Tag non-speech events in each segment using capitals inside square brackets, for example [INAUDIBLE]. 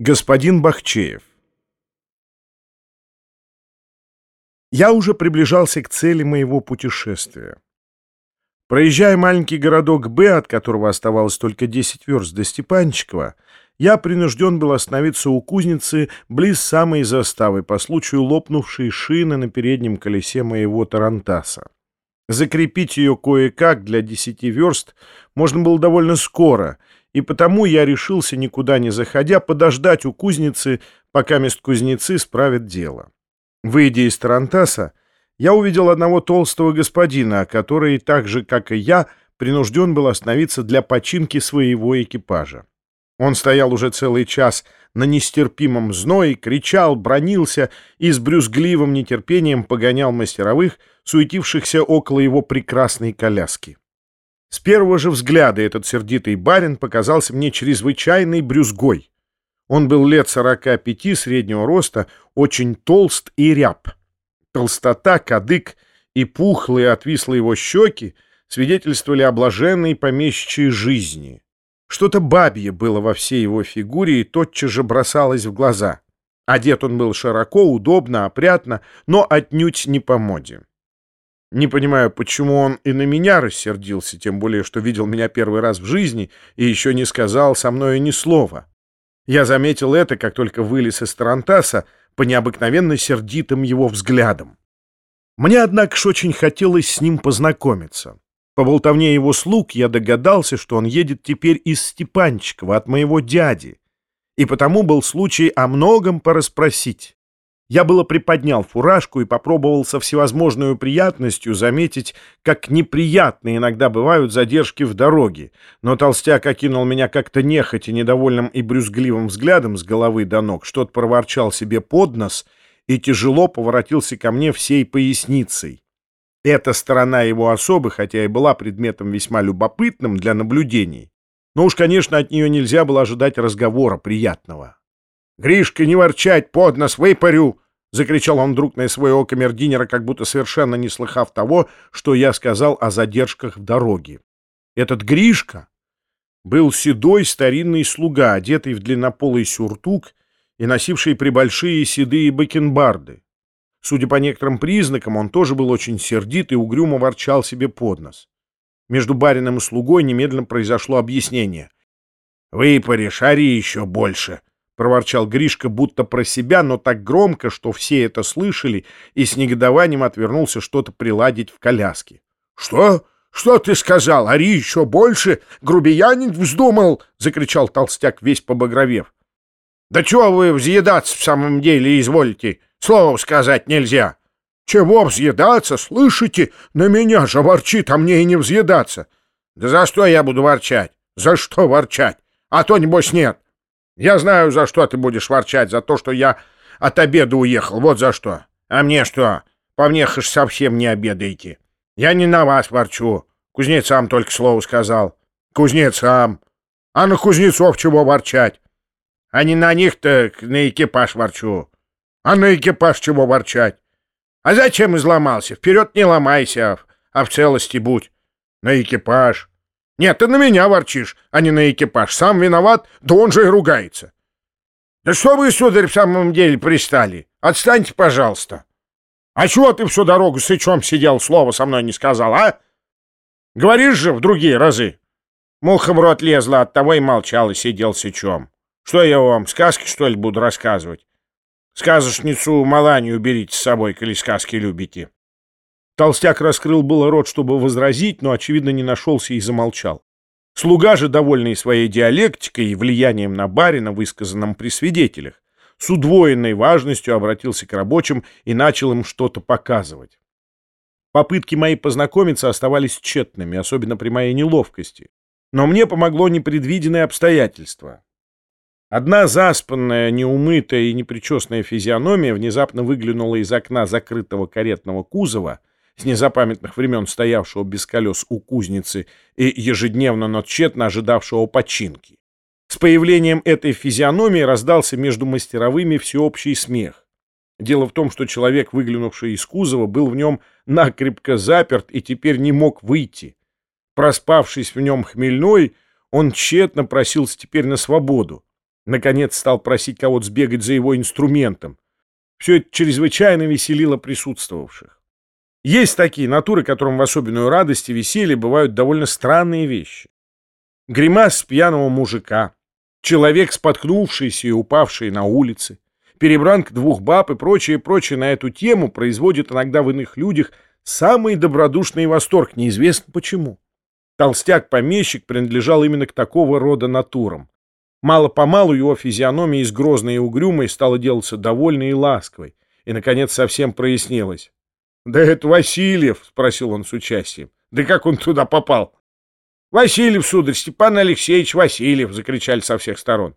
Господин Бахчеев Я уже приближался к цели моего путешествия. Проезжая маленький городок Б, от которого оставалось только 10 верст до Степанчикова, я принужден был остановиться у кузницы близ самой заставы по случаю лопнувшей шины на переднем колесе моего Тарантаса. Закрепить ее кое-как для 10 верст можно было довольно скоро, и потому я решился, никуда не заходя, подождать у кузницы, пока мест кузнецы справят дело. Выйдя из Тарантаса, я увидел одного толстого господина, который, так же, как и я, принужден был остановиться для починки своего экипажа. Он стоял уже целый час на нестерпимом зное, кричал, бронился и с брюзгливым нетерпением погонял мастеровых, суетившихся около его прекрасной коляски. С первого же взгляда этот сердитый барин показался мне чрезвычайной брюзгой. Он был лет сорока пяти, среднего роста, очень толст и ряб. Толстота, кадык и пухлые отвислые его щеки свидетельствовали о блаженной помещичьей жизни. Что-то бабье было во всей его фигуре и тотчас же бросалось в глаза. Одет он был широко, удобно, опрятно, но отнюдь не по моде. Не понимаю, почему он и на меня рассердился, тем более, что видел меня первый раз в жизни и еще не сказал со мною ни слова. Я заметил это, как только вылез из Тарантаса, по необыкновенно сердитым его взглядам. Мне, однако ж, очень хотелось с ним познакомиться. По болтовне его слуг я догадался, что он едет теперь из Степанчикова от моего дяди, и потому был случай о многом порасспросить. Я было приподнял фуражку и попробовал со всевозможной приятностью заметить, как неприятны иногда бывают задержки в дороге, но толстяк окинул меня как-то нехотя недовольным и брюзгливым взглядом с головы до ног, что-то проворчал себе под нос и тяжело поворотился ко мне всей поясницей. Эта сторона его особы, хотя и была предметом весьма любопытным для наблюдений, но уж, конечно, от нее нельзя было ожидать разговора приятного. «Гришка, не ворчать, под нос выпарю!» — закричал он вдруг на своего камердинера, как будто совершенно не слыхав того, что я сказал о задержках в дороге. Этот Гришка был седой старинный слуга, одетый в длиннополый сюртук и носивший прибольшие седые бакенбарды. Судя по некоторым признакам, он тоже был очень сердит и угрюмо ворчал себе под нос. Между барином и слугой немедленно произошло объяснение. «Выпари, шари еще больше!» Проворчал Гришка будто про себя, но так громко, что все это слышали, и с негодованием отвернулся что-то приладить в коляске. — Что? Что ты сказал? Ари еще больше? Грубиянин вздумал? — закричал толстяк, весь побагровев. — Да чего вы взъедаться в самом деле изволите? Слово сказать нельзя. — Чего взъедаться? Слышите? На меня же ворчит, а мне и не взъедаться. — Да за что я буду ворчать? За что ворчать? А то, небось, нет. Я знаю, за что ты будешь ворчать, за то, что я от обеда уехал, вот за что. А мне что? По мне хаш совсем не обедаете. Я не на вас ворчу. Кузнецам только слово сказал. Кузнецам. А на кузнецов чего ворчать? А не на них-то на экипаж ворчу. А на экипаж чего ворчать? А зачем изломался? Вперед не ломайся, а в целости будь. На экипаж. Нет, ты на меня ворчишь, а не на экипаж. Сам виноват, да он же и ругается. Да что вы, сударь, в самом деле пристали? Отстаньте, пожалуйста. А чего ты всю дорогу сычом сидел, слова со мной не сказал, а? Говоришь же в другие разы. Муха в рот лезла, от того и молчал, и сидел сычом. Что я вам, сказки, что ли, буду рассказывать? Сказочницу Маланию берите с собой, коли сказки любите. Толстяк раскрыл было рот, чтобы возразить, но, очевидно, не нашелся и замолчал. Слуга же, довольный своей диалектикой и влиянием на барина, высказанном при свидетелях, с удвоенной важностью обратился к рабочим и начал им что-то показывать. Попытки мои познакомиться оставались тщетными, особенно при моей неловкости. Но мне помогло непредвиденное обстоятельство. Одна заспанная, неумытая и непричесная физиономия внезапно выглянула из окна закрытого каретного кузова с незапамятных времен стоявшего без колес у кузницы и ежедневно, но тщетно ожидавшего починки. С появлением этой физиономии раздался между мастеровыми всеобщий смех. Дело в том, что человек, выглянувший из кузова, был в нем накрепко заперт и теперь не мог выйти. Проспавшись в нем хмельной, он тщетно просился теперь на свободу. Наконец стал просить кого-то сбегать за его инструментом. Все это чрезвычайно веселило присутствовавших. Есть такие натуры, которым в особенную радость и веселье бывают довольно странные вещи. Гримас пьяного мужика, человек, споткнувшийся и упавший на улице, перебранка двух баб и прочее, прочее на эту тему производит иногда в иных людях самый добродушный восторг, неизвестно почему. Толстяк-помещик принадлежал именно к такого рода натурам. Мало-помалу его физиономия из грозной и угрюмой стала делаться довольной и ласковой, и, наконец, совсем прояснилось. «Да это Васильев!» — спросил он с участием. «Да как он туда попал?» «Васильев, сударь, Степан Алексеевич Васильев!» — закричали со всех сторон.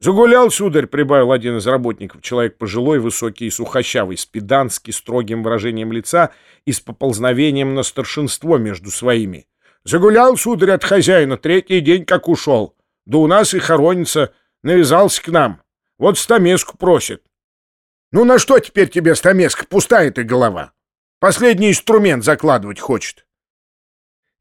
«Загулял, сударь!» — прибавил один из работников, человек пожилой, высокий и сухощавый, с педански строгим выражением лица и с поползновением на старшинство между своими. «Загулял, сударь, от хозяина, третий день как ушел. Да у нас и хоронится, навязался к нам. Вот стамеску просит». «Ну на что теперь тебе стамеска? Пустая ты голова. Последний инструмент закладывать хочет».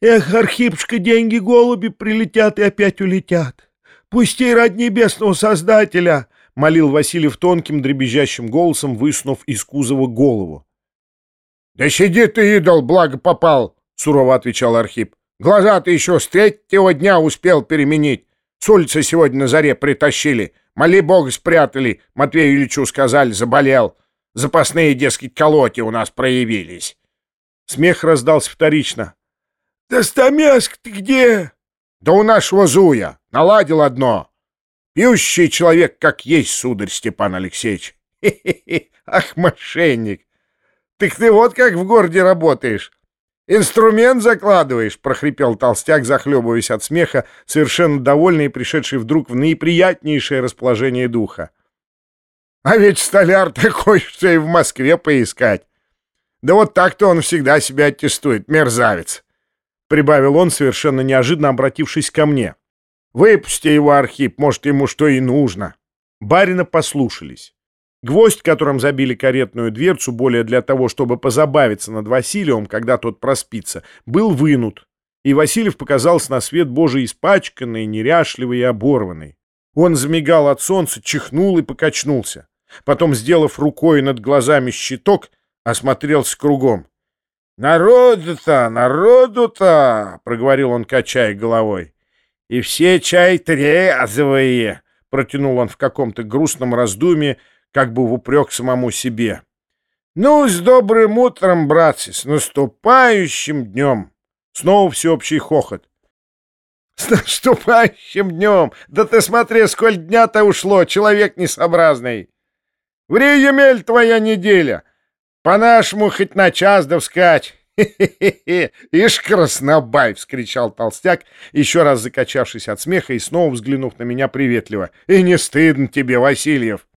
«Эх, Архипушка, деньги голуби прилетят и опять улетят. Пусти ради небесного Создателя!» — молил Васильев тонким дребезжащим голосом, высунув из кузова голову. «Да сиди ты, идол, благо попал!» — сурово отвечал Архип. «Глаза ты еще с третьего дня успел переменить. С улицы сегодня на заре притащили. Моли Бога спрятали. Матвею Ильичу сказали, заболел. Запасные, дескать, колоти у нас проявились». Смех раздался вторично. «Да стамеск ты где?» Да у нашего Зуя наладил одно. Пьющий человек, как есть, сударь Степан Алексеевич. Хе-хе-хе, ах, мошенник! Так ты вот как в городе работаешь. Инструмент закладываешь, прохрипел толстяк, захлебываясь от смеха, совершенно довольный и пришедший вдруг в наиприятнейшее расположение духа. А ведь столяр такой, [LAUGHS] что и в Москве поискать. Да вот так-то он всегда себя аттестует, мерзавец. — прибавил он, совершенно неожиданно обратившись ко мне. «Выпусти его, Архип, может, ему что и нужно». Барина послушались. Гвоздь, которым забили каретную дверцу, более для того, чтобы позабавиться над Василием, когда тот проспится, был вынут, и Васильев показался на свет Божий испачканный, неряшливый и оборванный. Он замигал от солнца, чихнул и покачнулся. Потом, сделав рукой над глазами щиток, осмотрелся кругом. «Народу-то, народу-то!» — проговорил он, качая головой. «И все чай трезвые!» — протянул он в каком-то грустном раздумье, как бы в упрек самому себе. «Ну, с добрым утром, братцы, с наступающим днем!» Снова всеобщий хохот. «С наступающим днем! Да ты смотри, сколь дня-то ушло, человек несообразный! Время твоя неделя! По-нашему хоть на час да вскать. «Хе-хе-хе! Ишь, краснобай!» — вскричал толстяк, еще раз закачавшись от смеха и снова взглянув на меня приветливо. «И не стыдно тебе, Васильев!»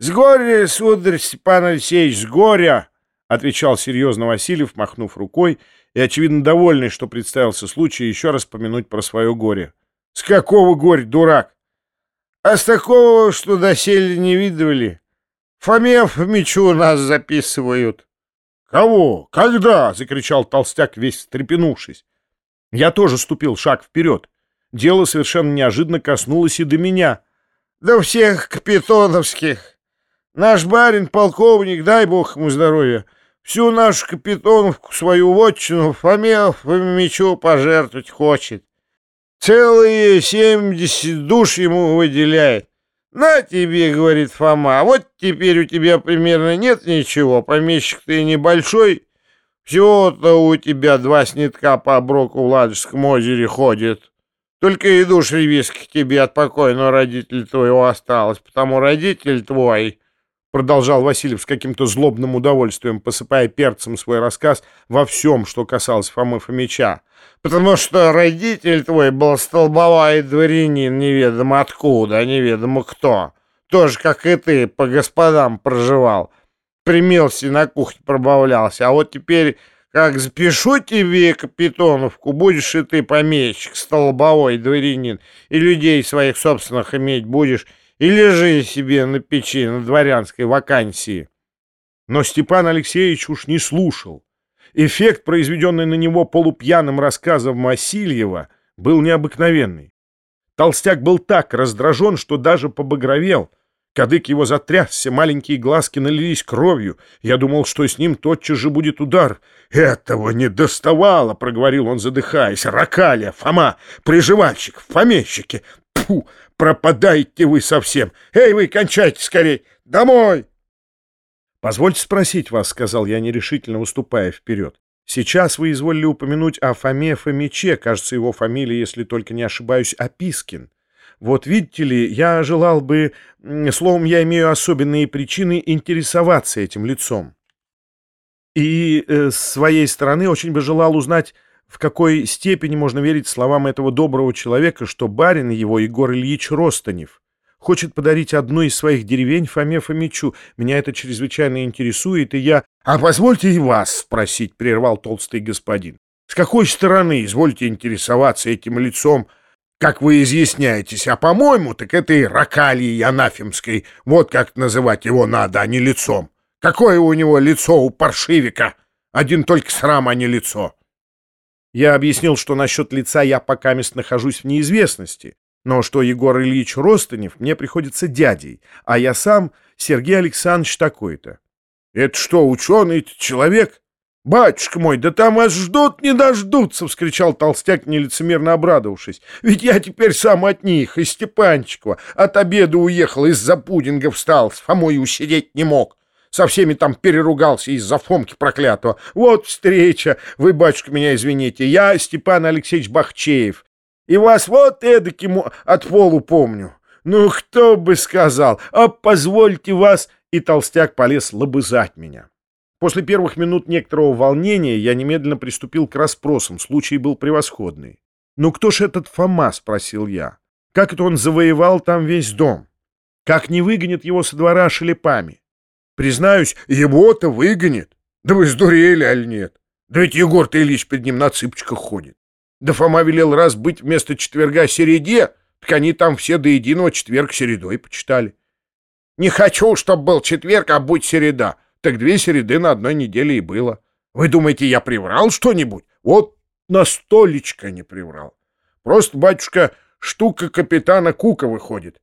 «С горя, сударь Степан Алексеевич, с горя!» — отвечал серьезно Васильев, махнув рукой, и, очевидно, довольный, что представился случай еще раз помянуть про свое горе. «С какого горя, дурак?» «А с такого, что доселе не видывали. Фоме Фомичу нас записывают. «Кого? Когда?» — закричал толстяк, весь встрепенувшись. Я тоже ступил шаг вперед. Дело совершенно неожиданно коснулось и до меня. «Да всех капитоновских! Наш барин, полковник, дай бог ему здоровья, всю нашу капитоновку, свою вотчину, Фоме Фомичу пожертвовать хочет. Целые семьдесят душ ему выделяет. «На тебе, — говорит Фома, — вот теперь у тебя примерно нет ничего, помещик ты небольшой, всего-то у тебя два снитка по оброку в Ладожском озере ходит. Только и душ ревиски тебе от покойного родителя твоего осталось, потому родитель твой...» Продолжал Васильев с каким-то злобным удовольствием, посыпая перцем свой рассказ во всем, что касалось Фомы Фомича потому что родитель твой был столбовой дворянин неведомо откуда, неведомо кто. Тоже, как и ты, по господам проживал. Примелся на кухне пробавлялся. А вот теперь, как запишу тебе капитоновку, будешь и ты помещик, столбовой дворянин, и людей своих собственных иметь будешь, и лежи себе на печи на дворянской вакансии. Но Степан Алексеевич уж не слушал. Эффект, произведенный на него полупьяным рассказом Васильева, был необыкновенный. Толстяк был так раздражен, что даже побагровел. Кадык его затрясся, маленькие глазки налились кровью. Я думал, что с ним тотчас же будет удар. «Этого не доставало!» — проговорил он, задыхаясь. «Ракалия, Фома, приживальщик, помещики! Фу, пропадайте вы совсем! Эй, вы, кончайте скорей! Домой!» «Позвольте спросить вас», — сказал я, нерешительно выступая вперед. «Сейчас вы изволили упомянуть о Фоме Фомиче, кажется, его фамилия, если только не ошибаюсь, Опискин. Вот видите ли, я желал бы... Словом, я имею особенные причины интересоваться этим лицом. И э, с своей стороны очень бы желал узнать, в какой степени можно верить словам этого доброго человека, что барин его, Егор Ильич Ростанев, хочет подарить одну из своих деревень Фоме Фомичу. Меня это чрезвычайно интересует, и я... — А позвольте и вас спросить, — прервал толстый господин. — С какой стороны извольте интересоваться этим лицом, — как вы изъясняетесь, а по-моему, так этой ракалией анафемской, вот как называть его надо, а не лицом. Какое у него лицо у паршивика? Один только срам, а не лицо. Я объяснил, что насчет лица я пока мест нахожусь в неизвестности, но что Егор Ильич Ростанев мне приходится дядей, а я сам Сергей Александрович такой-то. — Это что, ученый человек? «Батюшка мой, да там вас ждут, не дождутся!» — вскричал толстяк, нелицемерно обрадовавшись. «Ведь я теперь сам от них, из Степанчикова. От обеда уехал, из-за пудинга встал, с Фомой усидеть не мог. Со всеми там переругался из-за Фомки проклятого. Вот встреча! Вы, батюшка, меня извините. Я Степан Алексеевич Бахчеев. И вас вот эдаким от полу помню. Ну, кто бы сказал, а позвольте вас...» И толстяк полез лобызать меня. После первых минут некоторого волнения я немедленно приступил к расспросам, случай был превосходный. «Ну кто ж этот Фома?» — спросил я. «Как это он завоевал там весь дом? Как не выгонит его со двора шелепами?» «Признаюсь, его-то выгонит. Да вы сдурели, аль нет? Да ведь Егор-то Ильич перед ним на цыпочках ходит. Да Фома велел раз быть вместо четверга середе, так они там все до единого четверг середой почитали. Не хочу, чтоб был четверг, а будь середа. Так две середы на одной неделе и было. Вы думаете, я приврал что-нибудь? Вот на столечко не приврал. Просто, батюшка, штука капитана Кука выходит.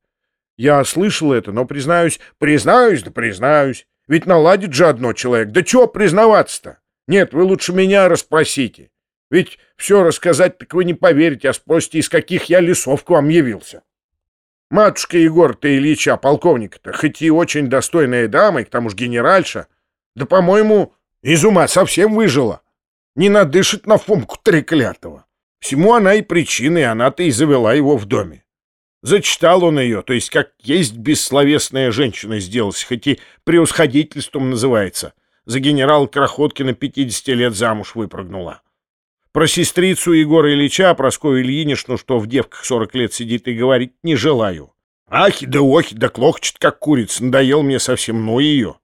Я слышал это, но признаюсь, признаюсь, да признаюсь. Ведь наладит же одно человек. Да чего признаваться-то? Нет, вы лучше меня расспросите. Ведь все рассказать так вы не поверите, а спросите, из каких я лесов к вам явился. Матушка Егор-то Ильича, полковника-то, хоть и очень достойная дама, и к тому же генеральша, да, по-моему, из ума совсем выжила. Не надышит на Фомку треклятого. Всему она и причина, и она-то и завела его в доме. Зачитал он ее, то есть как есть бессловесная женщина сделалась, хоть и превосходительством называется. За генерал Крохоткина 50 лет замуж выпрыгнула. Про сестрицу Егора Ильича, Проскою Ильинишну, что в девках 40 лет сидит и говорить, не желаю. Ахи да охи да клохчет, как курица, надоел мне совсем, ну ее.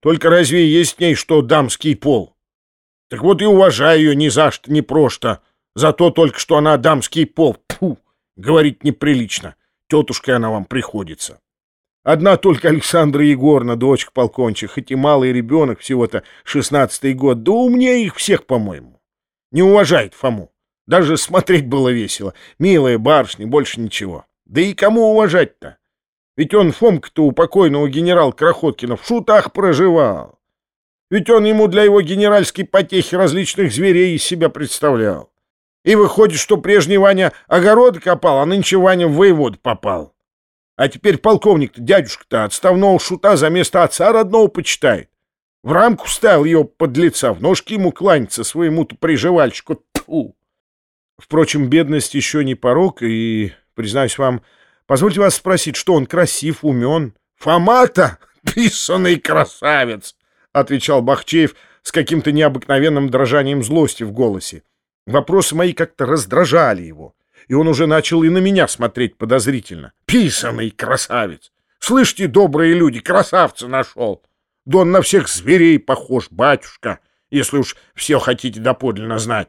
Только разве есть в ней что дамский пол? Так вот и уважаю ее ни за что, ни просто. За то только, что она дамский пол. Фу, говорить неприлично. Тетушкой она вам приходится. Одна только Александра Егоровна, дочка полконча, хоть и малый ребенок, всего-то шестнадцатый год, да умнее их всех, по-моему не уважает Фому. Даже смотреть было весело. Милая барышня, больше ничего. Да и кому уважать-то? Ведь он, Фомка-то, у покойного генерал Крохоткина в шутах проживал. Ведь он ему для его генеральской потехи различных зверей из себя представлял. И выходит, что прежний Ваня огород копал, а нынче Ваня в воевод попал. А теперь полковник-то, дядюшка-то, отставного шута за место отца родного почитает. В рамку ставил ее под лица, в ножки ему кланяться своему-то приживальщику. Тьфу! Впрочем, бедность еще не порог, и, признаюсь вам, позвольте вас спросить, что он красив, умен? Фомата, писанный красавец, — отвечал Бахчеев с каким-то необыкновенным дрожанием злости в голосе. Вопросы мои как-то раздражали его, и он уже начал и на меня смотреть подозрительно. Писанный красавец! Слышите, добрые люди, красавца нашел! Да он на всех зверей похож, батюшка, если уж все хотите доподлинно знать.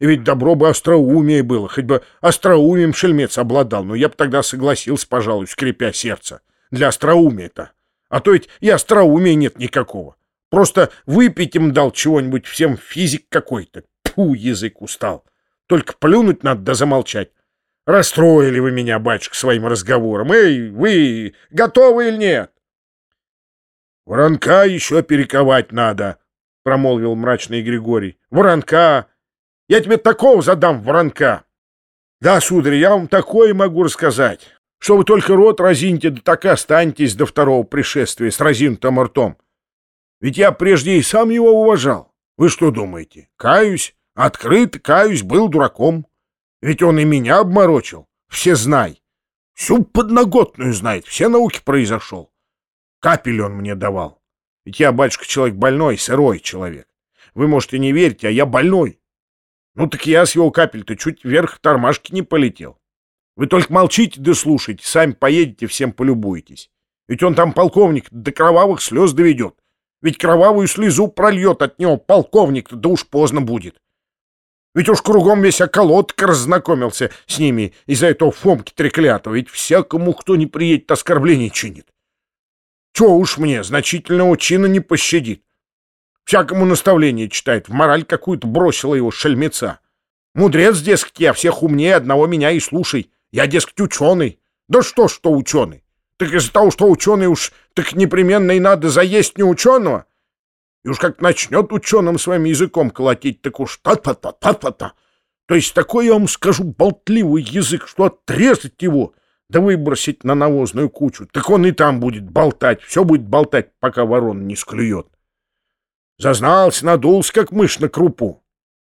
И ведь добро бы остроумие было, хоть бы остроумием шельмец обладал, но я бы тогда согласился, пожалуй, скрипя сердце. Для остроумия-то. А то ведь и остроумия нет никакого. Просто выпить им дал чего-нибудь всем физик какой-то. Тьфу, язык устал. Только плюнуть надо да замолчать. Расстроили вы меня, батюшка, своим разговором. Эй, вы готовы или нет? Воронка еще перековать надо, — промолвил мрачный Григорий. Воронка! Я тебе такого задам, воронка! Да, сударь, я вам такое могу рассказать, что вы только рот разиньте, да так и останетесь до второго пришествия с разинутым ртом. Ведь я прежде и сам его уважал. Вы что думаете? Каюсь, открыто каюсь, был дураком. Ведь он и меня обморочил. Все знай. Всю подноготную знает, все науки произошел. Капель он мне давал. Ведь я, батюшка, человек больной, сырой человек. Вы, можете, не верите, а я больной. Ну так я с его капель-то чуть вверх тормашки не полетел. Вы только молчите да слушайте, сами поедете, всем полюбуетесь. Ведь он там полковник до кровавых слез доведет. Ведь кровавую слезу прольет от него полковник, да уж поздно будет. Ведь уж кругом весь околоток разнакомился с ними из-за этого Фомки треклятого. Ведь всякому, кто не приедет, оскорбление чинит. Чего уж мне, значительного чина не пощадит. Всякому наставление читает, в мораль какую-то бросила его шельмеца. Мудрец, дескать, я всех умнее одного меня и слушай. Я, дескать, ученый. Да что, что ученый? Так из-за того, что ученый уж так непременно и надо заесть не ученого. И уж как начнет ученым своим языком колотить, так уж та-та-та-та-та-та. То есть такой, я вам скажу, болтливый язык, что отрезать его, да выбросить на навозную кучу. Так он и там будет болтать, все будет болтать, пока ворон не склюет. Зазнался, надулся, как мышь на крупу.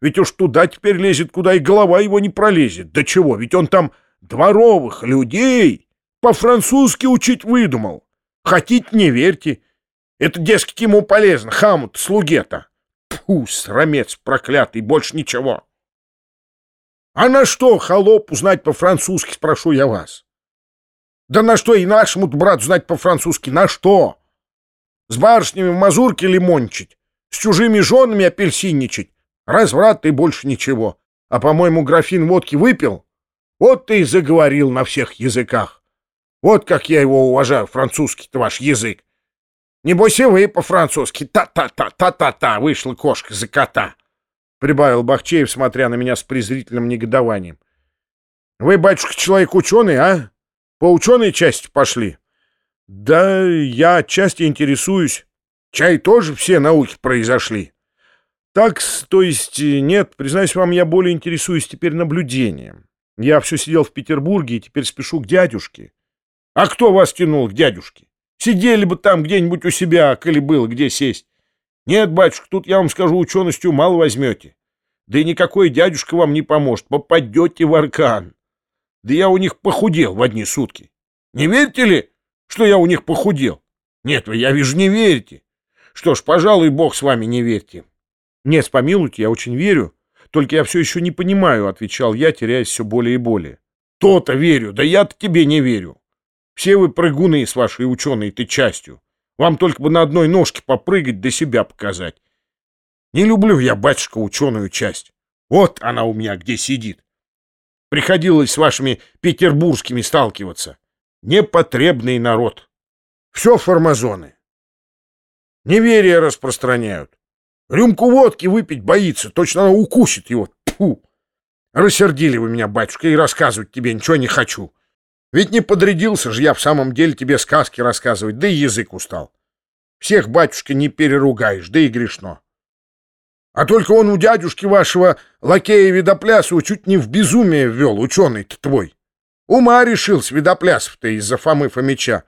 Ведь уж туда теперь лезет, куда и голова его не пролезет. Да чего, ведь он там дворовых людей по-французски учить выдумал. Хотите, не верьте. Это, дескать, ему полезно, хамут, слуге-то. Фу, срамец проклятый, больше ничего. А на что холоп узнать по-французски, спрошу я вас? Да на что и нашему брату знать по-французски, на что? С барышнями в мазурке лимончить, с чужими женами апельсинничать, разврат и больше ничего. А, по-моему, графин водки выпил? Вот ты и заговорил на всех языках. Вот как я его уважаю, французский-то ваш язык. Небось и вы по-французски та-та-та-та-та-та вышла кошка за кота, — прибавил Бахчеев, смотря на меня с презрительным негодованием. — Вы, батюшка, человек ученый, а? По ученой части пошли? — Да я отчасти интересуюсь. Чай тоже все науки произошли. Так, то есть нет, признаюсь вам, я более интересуюсь теперь наблюдением. Я все сидел в Петербурге и теперь спешу к дядюшке. А кто вас тянул к дядюшке? Сидели бы там где-нибудь у себя, коли было где сесть. Нет, батюшка, тут я вам скажу, ученостью мало возьмете. Да и никакой дядюшка вам не поможет, попадете в аркан. Да я у них похудел в одни сутки. Не верите ли, что я у них похудел? Нет, вы, я вижу, не верите. Что ж, пожалуй, бог с вами не верьте. Нет, помилуйте, я очень верю. Только я все еще не понимаю, отвечал я, теряясь все более и более. То-то верю, да я-то тебе не верю. Все вы прыгуны с вашей ученой-то частью. Вам только бы на одной ножке попрыгать, да себя показать. Не люблю я, батюшка, ученую часть. Вот она у меня где сидит. Приходилось с вашими петербургскими сталкиваться. Непотребный народ. Все формазоны. Неверие распространяют. Рюмку водки выпить боится, точно она укусит его. Фу! Рассердили вы меня, батюшка, и рассказывать тебе ничего не хочу. Ведь не подрядился же я в самом деле тебе сказки рассказывать, да и язык устал. Всех, батюшка, не переругаешь, да и грешно. А только он у дядюшки вашего лакея Видоплясова чуть не в безумие ввел, ученый-то твой. Ума решил с Видоплясов-то из-за Фомы Фомича.